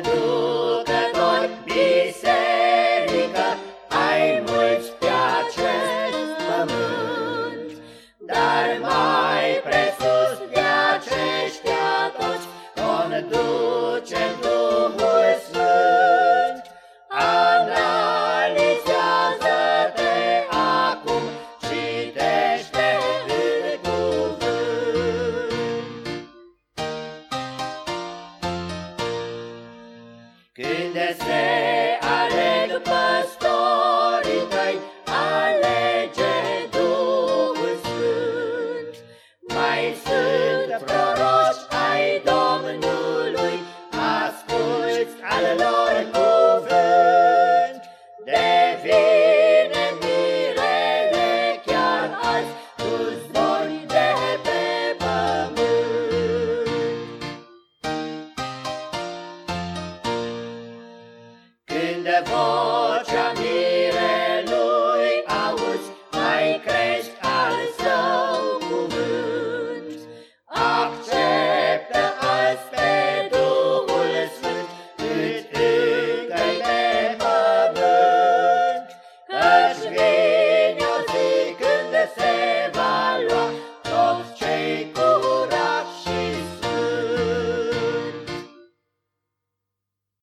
Conducători Când se aleg păstorii tăi, alege Duhul Sfânt. Mai sunt proroci ai Domnului, asculți al lor Când vocea